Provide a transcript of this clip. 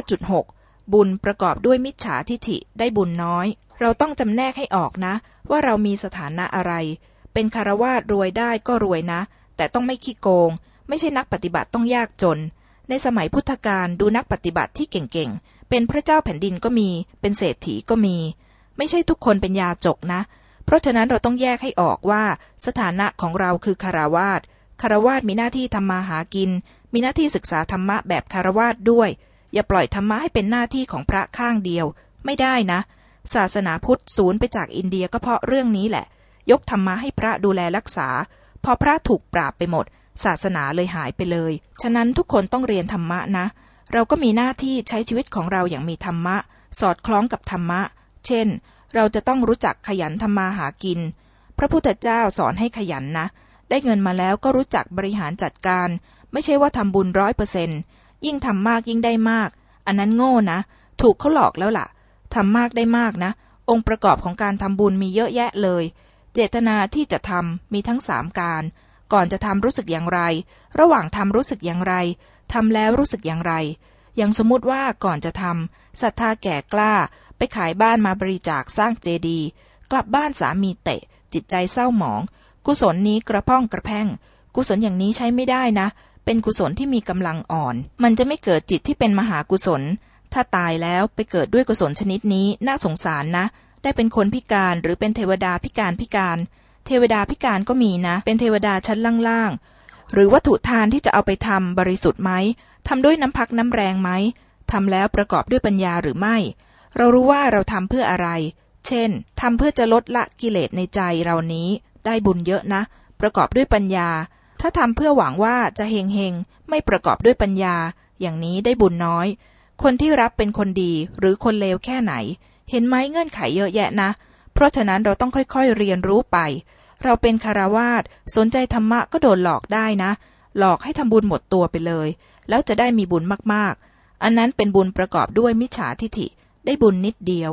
5.6 บุญประกอบด้วยมิจฉาทิฐิได้บุญน้อย เราต้องจำแนกให้ออกนะ ว่าเรามีสถานะอะไร เป็นคารวาสรวยได้ก็รวยนะ แต่ต้องไม่ขี้โกง ไม่ใช่นักปฏิบัติต้องยากจน ในสมัยพุทธกาลดูนักปฏิบัติที่เก่งๆ เป็นพระเจ้าแผ่นดินก็มี เป็นเศรษฐีก็มี ไม่ใช่ทุกคนเป็นยาจกนะ เพราะฉะนั้นเราต้องแยกให้ออกว่า สถานะของเราคือคารวาสคารวาสมีหน้าที่ทำมาหากิน มีหน้าที่ศึกษาธรรมะแบบคารวาสด้วย อย่าปล่อยธรรมะให้เป็นหน้าที่ของพระข้างเดียว ไม่ได้นะ ศาสนาพุทธศูนย์ไปจากอินเดียก็เพราะเรื่องนี้แหละ ยกธรรมะให้พระดูแลรักษา พอพระถูกปราบไปหมด ศาสนาเลยหายไปเลย ฉะนั้นทุกคนต้องเรียนธรรมะนะ เราก็มีหน้าที่ใช้ชีวิตของเราอย่างมีธรรมะ สอดคล้องกับธรรมะ เช่น เราจะต้องรู้จักขยันทำมาหากิน พระพุทธเจ้าสอนให้ขยันนะ ได้เงินมาแล้วก็รู้จักบริหารจัดการ ไม่ใช่ว่าทำบุญร้อยเปอร์เซ็นต์ ยิ่งทำมากยิ่งได้มาก อันนั้นโง่นะ ถูกเขาหลอกแล้วล่ะทำมากได้มากนะ องค์ประกอบของการทำบุญมีเยอะแยะเลย เจตนาที่จะทำมีทั้งสามการ ก่อนจะทำรู้สึกอย่างไร ระหว่างทำรู้สึกอย่างไรทำแล้วรู้สึกอย่างไร อย่างสมมติว่าก่อนจะทำศรัทธาแก่กล้า ไปขายบ้านมาบริจาคสร้างเจดีย์กลับบ้านสามีเตะ จิตใจเศร้าหมอง กุศลนี้กระพ้องกระแพงกุศลอย่างนี้ใช้ไม่ได้นะ เป็นกุศลที่มีกำลังอ่อน มันจะไม่เกิดจิตที่เป็นมหากุศล ถ้าตายแล้วไปเกิดด้วยกุศลชนิดนี้น่าสงสารนะ ได้เป็นคนพิการหรือเป็นเทวดาพิการพิการ เทวดาพิการก็มีนะ เป็นเทวดาชั้นล่างๆ หรือวัตถุทานที่จะเอาไปทำบริสุทธิ์ไหมทำด้วยน้ำพักน้ำแรงไหมทำแล้วประกอบด้วยปัญญาหรือไม่ เรารู้ว่าเราทำเพื่ออะไร เช่นทำเพื่อจะลดละกิเลสในใจเรานี้ ได้บุญเยอะนะ ประกอบด้วยปัญญา ถ้าทำเพื่อหวังว่าจะเฮงเฮงไม่ประกอบด้วยปัญญา อย่างนี้ได้บุญน้อย คนที่รับเป็นคนดีหรือคนเลวแค่ไหน เห็นไหมเงื่อนไขเยอะแยะนะ เพราะฉะนั้นเราต้องค่อยๆเรียนรู้ไป เราเป็นคารวาสสนใจธรรมะก็โดนหลอกได้นะ หลอกให้ทำบุญหมดตัวไปเลย แล้วจะได้มีบุญมากๆ อันนั้นเป็นบุญประกอบด้วยมิจฉาทิฐิ ได้บุญนิดเดียว